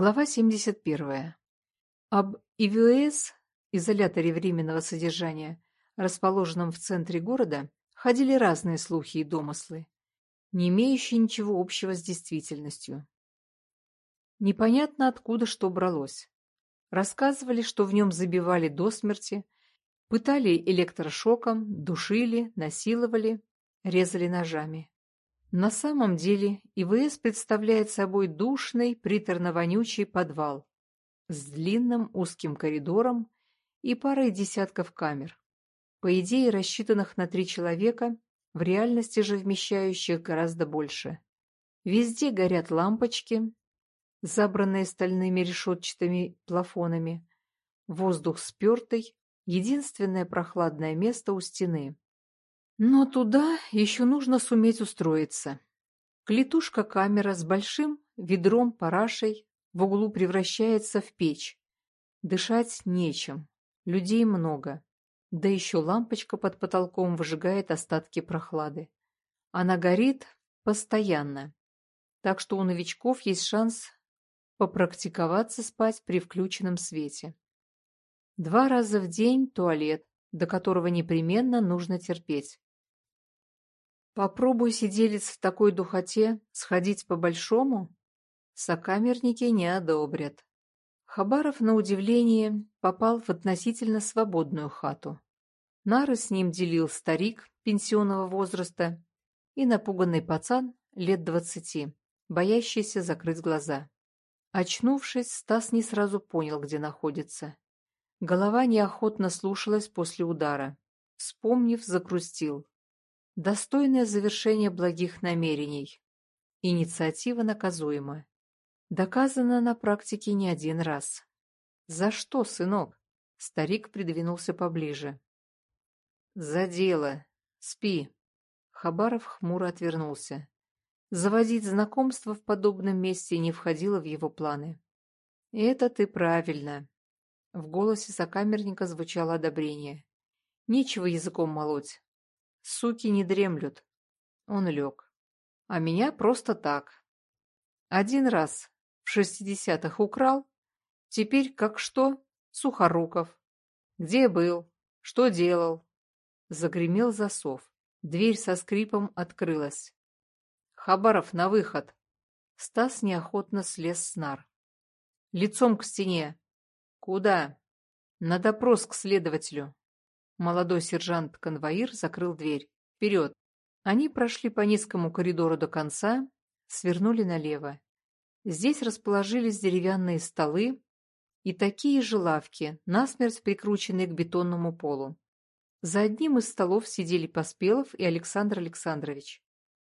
Глава 71. Об ИВС, изоляторе временного содержания, расположенном в центре города, ходили разные слухи и домыслы, не имеющие ничего общего с действительностью. Непонятно откуда что бралось. Рассказывали, что в нем забивали до смерти, пытали электрошоком, душили, насиловали, резали ножами. На самом деле ИВС представляет собой душный, приторно-вонючий подвал с длинным узким коридором и парой десятков камер, по идее рассчитанных на три человека, в реальности же вмещающих гораздо больше. Везде горят лампочки, забранные стальными решетчатыми плафонами, воздух спертый, единственное прохладное место у стены. Но туда еще нужно суметь устроиться. Клетушка-камера с большим ведром парашей в углу превращается в печь. Дышать нечем, людей много. Да еще лампочка под потолком выжигает остатки прохлады. Она горит постоянно. Так что у новичков есть шанс попрактиковаться спать при включенном свете. Два раза в день туалет, до которого непременно нужно терпеть. Попробуй, сиделец, в такой духоте сходить по-большому, сокамерники не одобрят. Хабаров, на удивление, попал в относительно свободную хату. Нары с ним делил старик пенсионного возраста и напуганный пацан лет двадцати, боящийся закрыть глаза. Очнувшись, Стас не сразу понял, где находится. Голова неохотно слушалась после удара. Вспомнив, закрустил. Достойное завершение благих намерений. Инициатива наказуема. Доказано на практике не один раз. «За что, сынок?» Старик придвинулся поближе. «За дело. Спи». Хабаров хмуро отвернулся. Заводить знакомство в подобном месте не входило в его планы. «Это ты правильно». В голосе сокамерника звучало одобрение. «Нечего языком молоть. Суки не дремлют. Он лег. А меня просто так. Один раз в шестидесятых украл, теперь как что? Сухоруков. Где был? Что делал? Загремел засов. Дверь со скрипом открылась. Хабаров на выход. Стас неохотно слез с нар. Лицом к стене. Куда? На допрос к следователю. Молодой сержант-конвоир закрыл дверь. «Вперед!» Они прошли по низкому коридору до конца, свернули налево. Здесь расположились деревянные столы и такие же лавки, насмерть прикрученные к бетонному полу. За одним из столов сидели Поспелов и Александр Александрович.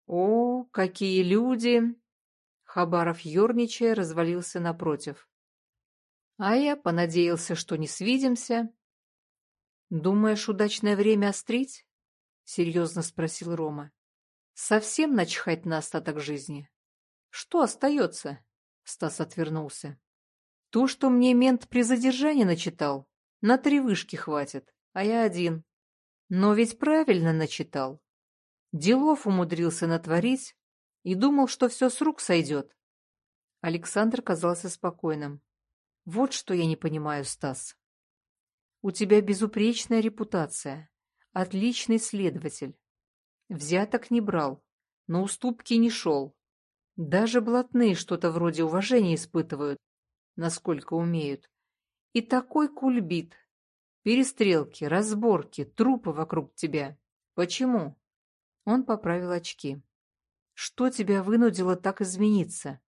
«О, какие люди!» Хабаров, ерничая, развалился напротив. А я понадеялся, что не свидимся, «Думаешь, удачное время острить?» — серьезно спросил Рома. «Совсем начхать на остаток жизни?» «Что остается?» — Стас отвернулся. «То, что мне мент при задержании начитал, на три вышки хватит, а я один. Но ведь правильно начитал. Делов умудрился натворить и думал, что все с рук сойдет». Александр казался спокойным. «Вот что я не понимаю, Стас. У тебя безупречная репутация. Отличный следователь. Взяток не брал, на уступки не шел. Даже блатные что-то вроде уважения испытывают, насколько умеют. И такой кульбит. Перестрелки, разборки, трупы вокруг тебя. Почему? Он поправил очки. Что тебя вынудило так измениться?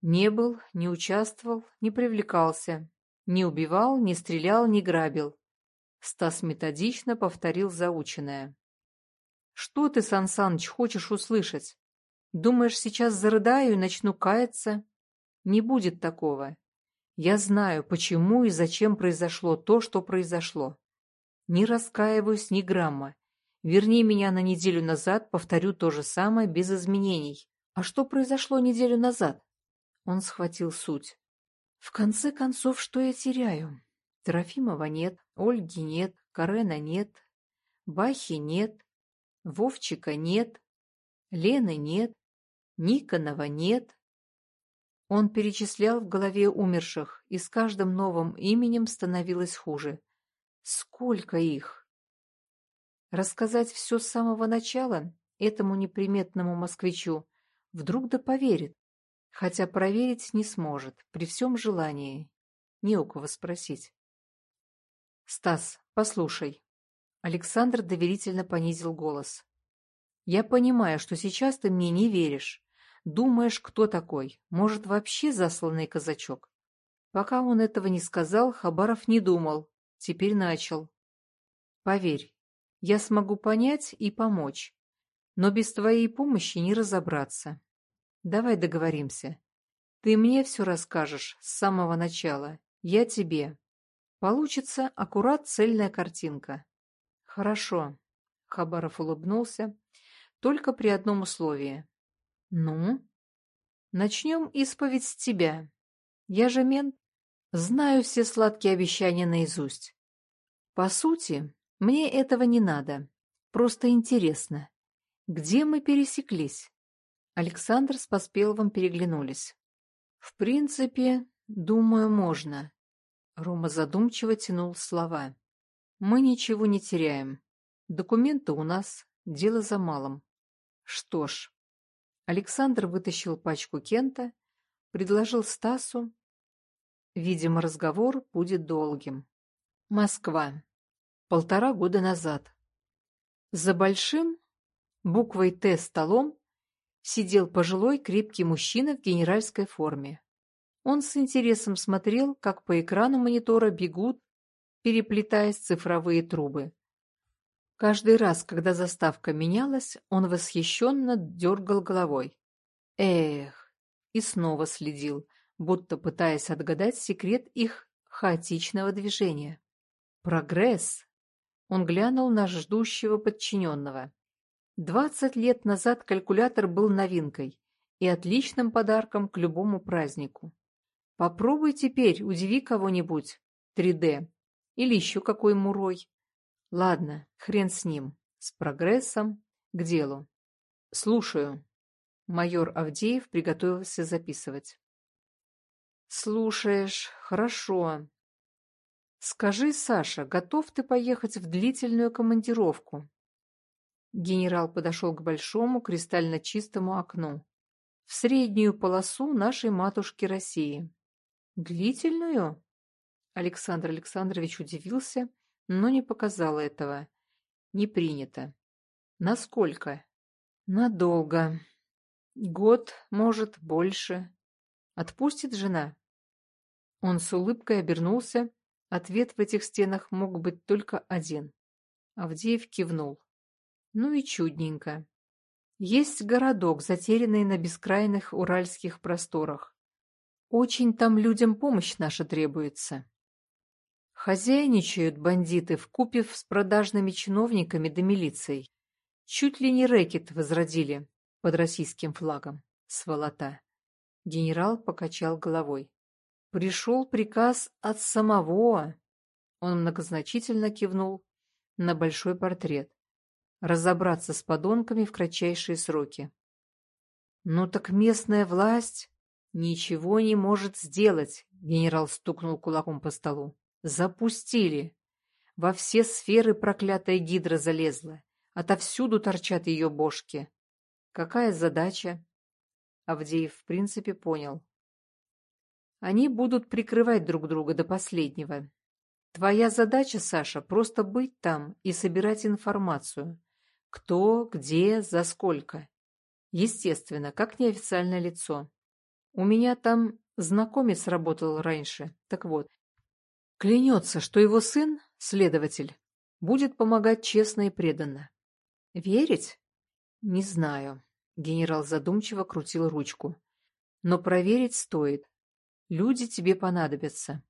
Не был, не участвовал, не привлекался. Не убивал, не стрелял, не грабил. Стас методично повторил заученное. «Что ты, Сан Саныч, хочешь услышать? Думаешь, сейчас зарыдаю и начну каяться? Не будет такого. Я знаю, почему и зачем произошло то, что произошло. Не раскаиваюсь ни грамма. Верни меня на неделю назад, повторю то же самое без изменений. А что произошло неделю назад?» Он схватил суть. В конце концов, что я теряю? Трофимова нет, Ольги нет, Карена нет, Бахи нет, Вовчика нет, Лены нет, Никонова нет. Он перечислял в голове умерших, и с каждым новым именем становилось хуже. Сколько их? Рассказать все с самого начала этому неприметному москвичу вдруг да поверит, хотя проверить не сможет, при всем желании. Не у кого спросить. «Стас, послушай». Александр доверительно понизил голос. «Я понимаю, что сейчас ты мне не веришь, Думаешь, кто такой? Может, вообще засланный казачок? Пока он этого не сказал, Хабаров не думал. Теперь начал. Поверь, я смогу понять и помочь. Но без твоей помощи не разобраться. Давай договоримся. Ты мне все расскажешь с самого начала. Я тебе. Получится аккурат цельная картинка. Хорошо. Хабаров улыбнулся. Только при одном условии. Ну? Начнем исповедь с тебя. Я же мент. Знаю все сладкие обещания наизусть. По сути, мне этого не надо. Просто интересно. Где мы пересеклись? Александр с Поспеловым переглянулись. В принципе, думаю, можно. Рома задумчиво тянул слова. Мы ничего не теряем. Документы у нас, дело за малым. Что ж, Александр вытащил пачку Кента, предложил Стасу. Видимо, разговор будет долгим. Москва. Полтора года назад. За большим, буквой «Т» столом сидел пожилой крепкий мужчина в генеральской форме. Он с интересом смотрел, как по экрану монитора бегут, переплетаясь цифровые трубы. Каждый раз, когда заставка менялась, он восхищенно дергал головой. Эх! И снова следил, будто пытаясь отгадать секрет их хаотичного движения. Прогресс! Он глянул на ждущего подчиненного. Двадцать лет назад калькулятор был новинкой и отличным подарком к любому празднику. Попробуй теперь, удиви кого-нибудь 3D или еще какой мурой. Ладно, хрен с ним. С прогрессом. К делу. Слушаю. Майор Авдеев приготовился записывать. Слушаешь, хорошо. Скажи, Саша, готов ты поехать в длительную командировку? Генерал подошел к большому кристально чистому окну. В среднюю полосу нашей матушки России. Длительную? Александр Александрович удивился но не показала этого. Не принято. Насколько? Надолго. Год, может, больше. Отпустит жена? Он с улыбкой обернулся. Ответ в этих стенах мог быть только один. Авдеев кивнул. Ну и чудненько. Есть городок, затерянный на бескрайных уральских просторах. Очень там людям помощь наша требуется. Хозяйничают бандиты в купе с продажными чиновниками да милицией. Чуть ли не рэкет возродили под российским флагом. Сволота. Генерал покачал головой. Пришел приказ от самого. Он многозначительно кивнул на большой портрет. Разобраться с подонками в кратчайшие сроки. Ну так местная власть ничего не может сделать, генерал стукнул кулаком по столу. Запустили. Во все сферы проклятая гидра залезла. Отовсюду торчат ее бошки. Какая задача? Авдеев в принципе понял. Они будут прикрывать друг друга до последнего. Твоя задача, Саша, просто быть там и собирать информацию. Кто, где, за сколько. Естественно, как неофициальное лицо. У меня там знакомец работал раньше. Так вот, Клянется, что его сын, следователь, будет помогать честно и преданно. Верить? Не знаю. Генерал задумчиво крутил ручку. Но проверить стоит. Люди тебе понадобятся.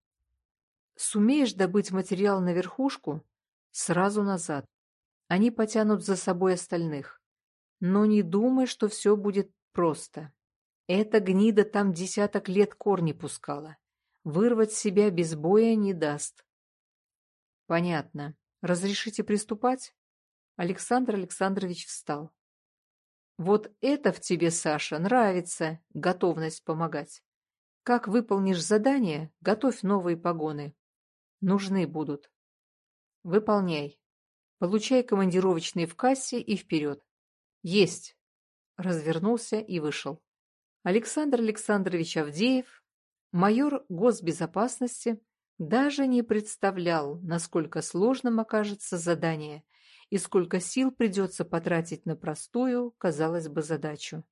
Сумеешь добыть материал на верхушку, сразу назад. Они потянут за собой остальных. Но не думай, что все будет просто. Эта гнида там десяток лет корни пускала. Вырвать себя без боя не даст. Понятно. Разрешите приступать? Александр Александрович встал. Вот это в тебе, Саша, нравится, готовность помогать. Как выполнишь задание, готовь новые погоны. Нужны будут. Выполняй. Получай командировочные в кассе и вперед. Есть. Развернулся и вышел. Александр Александрович Авдеев, майор госбезопасности, даже не представлял, насколько сложным окажется задание и сколько сил придется потратить на простую, казалось бы, задачу.